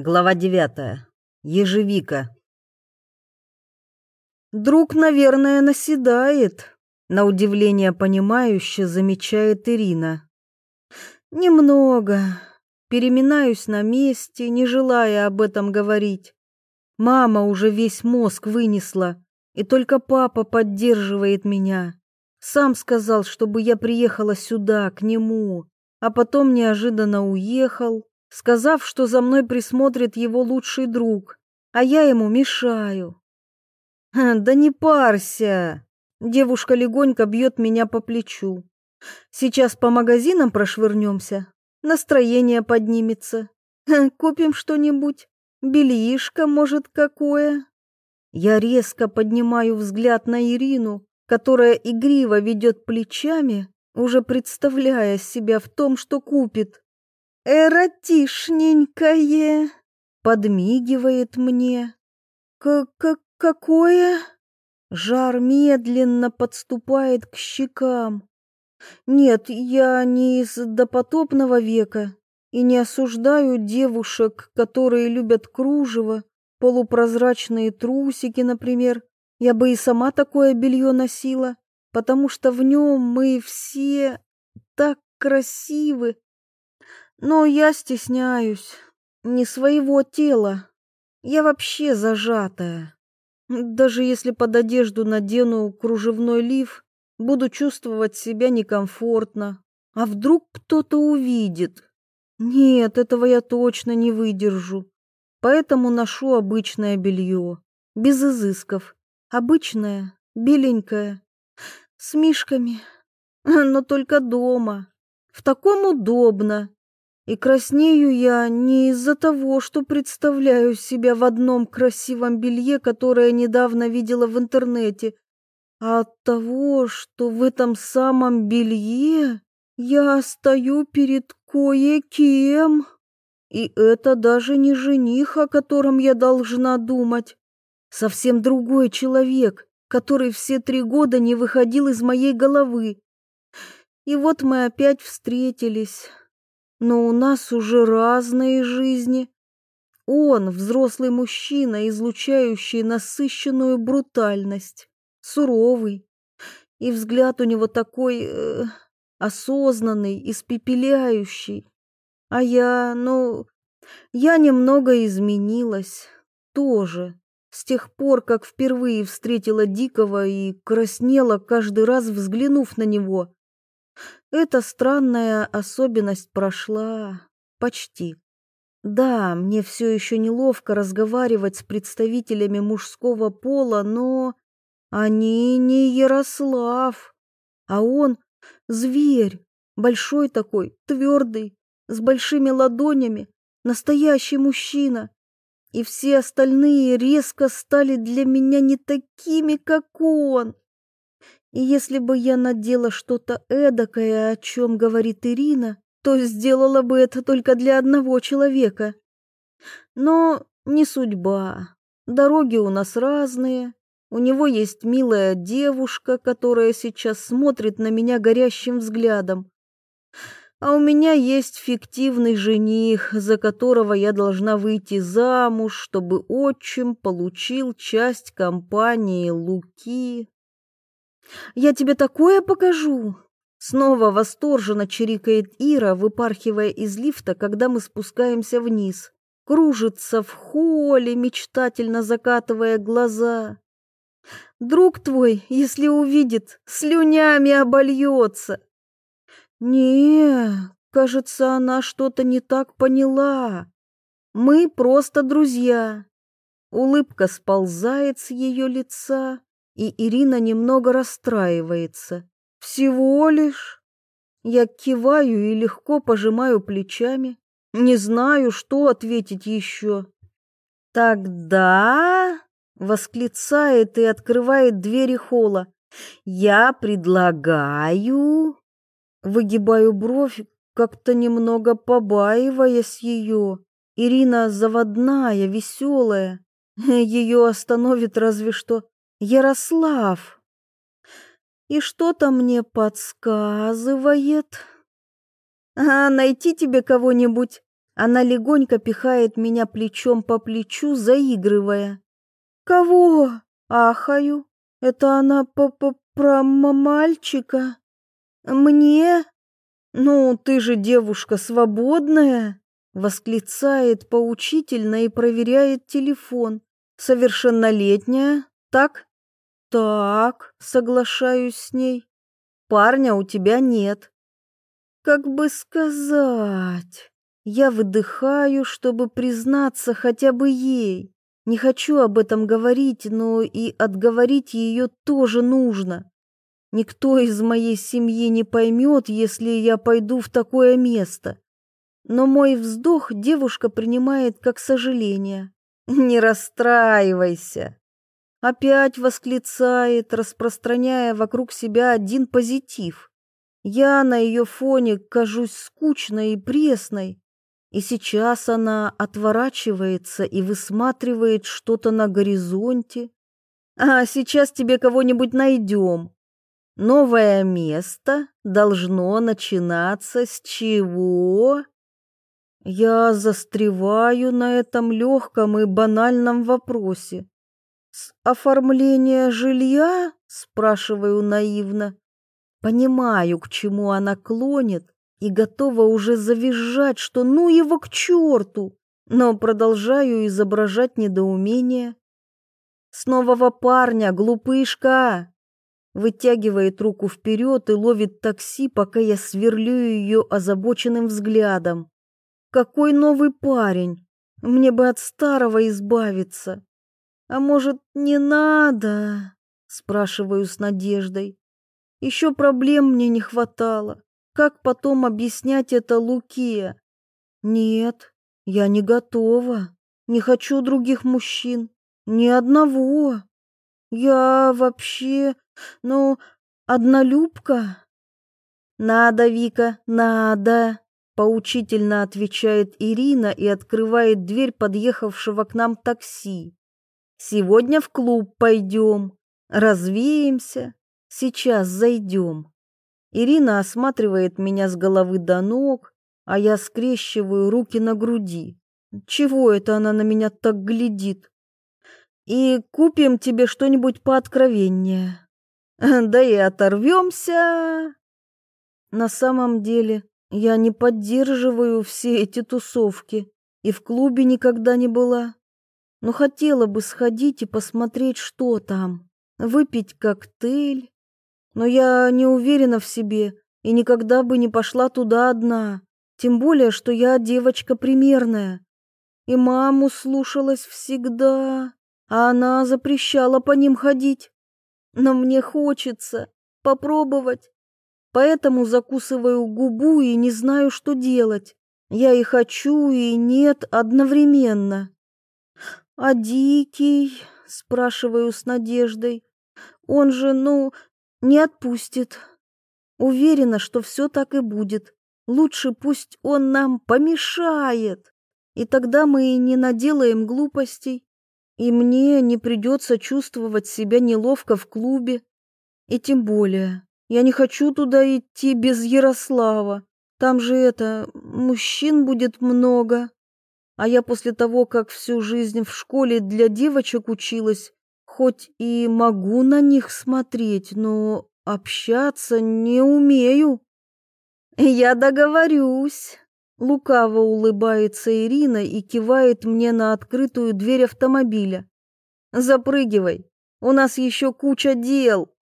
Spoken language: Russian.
Глава девятая. Ежевика. Друг, наверное, наседает, на удивление понимающе замечает Ирина. Немного. Переминаюсь на месте, не желая об этом говорить. Мама уже весь мозг вынесла, и только папа поддерживает меня. Сам сказал, чтобы я приехала сюда, к нему, а потом неожиданно уехал, сказав, что за мной присмотрит его лучший друг, а я ему мешаю. Да не парься. Девушка легонько бьет меня по плечу. Сейчас по магазинам прошвырнемся, настроение поднимется. Купим что-нибудь, бельишко, может, какое. Я резко поднимаю взгляд на Ирину, которая игриво ведет плечами, уже представляя себя в том, что купит. «Эротишненькое!» — подмигивает мне. «Как какое?» Жар медленно подступает к щекам. Нет, я не из допотопного века и не осуждаю девушек, которые любят кружево, полупрозрачные трусики, например. Я бы и сама такое белье носила, потому что в нем мы все так красивы, но я стесняюсь не своего тела. Я вообще зажатая. Даже если под одежду надену кружевной лиф, буду чувствовать себя некомфортно. А вдруг кто-то увидит? Нет, этого я точно не выдержу. Поэтому ношу обычное белье, без изысков. Обычное, беленькое, с мишками, но только дома. В таком удобно, и краснею я не из-за того, что представляю себя в одном красивом белье, которое недавно видела в интернете, а от того, что в этом самом белье я стою перед кое-кем. И это даже не жених, о котором я должна думать. Совсем другой человек, который все три года не выходил из моей головы. И вот мы опять встретились но у нас уже разные жизни. Он взрослый мужчина, излучающий насыщенную брутальность, суровый, и взгляд у него такой э, осознанный, испепеляющий. А я, ну, я немного изменилась, тоже, с тех пор, как впервые встретила Дикого и краснела каждый раз, взглянув на него. Эта странная особенность прошла почти. Да, мне все еще неловко разговаривать с представителями мужского пола, но они не Ярослав, а он зверь, большой такой, твердый, с большими ладонями, настоящий мужчина. И все остальные резко стали для меня не такими, как он. И если бы я надела что-то эдакое, о чем говорит Ирина, то сделала бы это только для одного человека. Но не судьба. Дороги у нас разные. У него есть милая девушка, которая сейчас смотрит на меня горящим взглядом. А у меня есть фиктивный жених, за которого я должна выйти замуж, чтобы отчим получил часть компании Луки. Я тебе такое покажу!» Снова восторженно чирикает Ира, выпархивая из лифта, когда мы спускаемся вниз. Кружится в холле, мечтательно закатывая глаза. «Друг твой, если увидит, слюнями обольется!» «Не, кажется, она что-то не так поняла. Мы просто друзья». Улыбка сползает с ее лица, и Ирина немного расстраивается. Всего лишь. Я киваю и легко пожимаю плечами. Не знаю, что ответить еще. Тогда восклицает и открывает двери холла. Я предлагаю... Выгибаю бровь, как-то немного побаиваясь ее. Ирина заводная, веселая. Ее остановит разве что Ярослав. И что-то мне подсказывает. А найти тебе кого-нибудь, Она легонько пихает меня плечом по плечу, заигрывая. «Кого?» — ахаю. «Это она по -по про мальчика?» «Мне?» «Ну, ты же девушка свободная!» — восклицает поучительно и проверяет телефон. «Совершеннолетняя, так?» «Так», — соглашаюсь с ней. «Парня у тебя нет». «Как бы сказать...» Я выдыхаю, чтобы признаться хотя бы ей. Не хочу об этом говорить, но и отговорить ее тоже нужно. Никто из моей семьи не поймет, если я пойду в такое место. Но мой вздох девушка принимает как сожаление. «Не расстраивайся!» Опять восклицает, распространяя вокруг себя один позитив. Я на ее фоне кажусь скучной и пресной, и сейчас она отворачивается и высматривает что-то на горизонте. А сейчас тебе кого-нибудь найдем. Новое место должно начинаться с чего? Я застреваю на этом легком и банальном вопросе. С оформления жилья? Спрашиваю наивно. Понимаю, к чему она клонит, и готова уже завизжать, что ну его к черту, но продолжаю изображать недоумение. «С нового парня, глупышка!» Вытягивает руку вперед и ловит такси, пока я сверлю ее озабоченным взглядом. «Какой новый парень? Мне бы от старого избавиться!» «А может, не надо?» Спрашиваю с надеждой. Еще проблем мне не хватало. Как потом объяснять это Луке? Нет, я не готова. Не хочу других мужчин. Ни одного. Я вообще, ну, однолюбка. Надо, Вика, надо, поучительно отвечает Ирина и открывает дверь подъехавшего к нам такси. Сегодня в клуб пойдем, развеемся, сейчас зайдем. Ирина осматривает меня с головы до ног, а я скрещиваю руки на груди. Чего это она на меня так глядит? И купим тебе что-нибудь пооткровеннее. Да и оторвемся. На самом деле, я не поддерживаю все эти тусовки и в клубе никогда не была. Но хотела бы сходить и посмотреть, что там. Выпить коктейль, но я не уверена в себе и никогда бы не пошла туда одна, тем более, что я девочка примерная. И маму слушалась всегда, а она запрещала по ним ходить. Но мне хочется попробовать, поэтому закусываю губу и не знаю, что делать. Я и хочу, и нет одновременно. «А Дикий?» — спрашиваю с надеждой. «Он же, ну, не отпустит. Уверена, что все так и будет. Лучше пусть он нам помешает, и тогда мы и не наделаем глупостей, и мне не придется чувствовать себя неловко в клубе. И тем более, я не хочу туда идти без Ярослава. Там же это, мужчин будет много. А я после того, как всю жизнь в школе для девочек училась, Хоть и могу на них смотреть, но общаться не умею. Я договорюсь. Лукаво улыбается Ирина и кивает мне на открытую дверь автомобиля. Запрыгивай, у нас еще куча дел.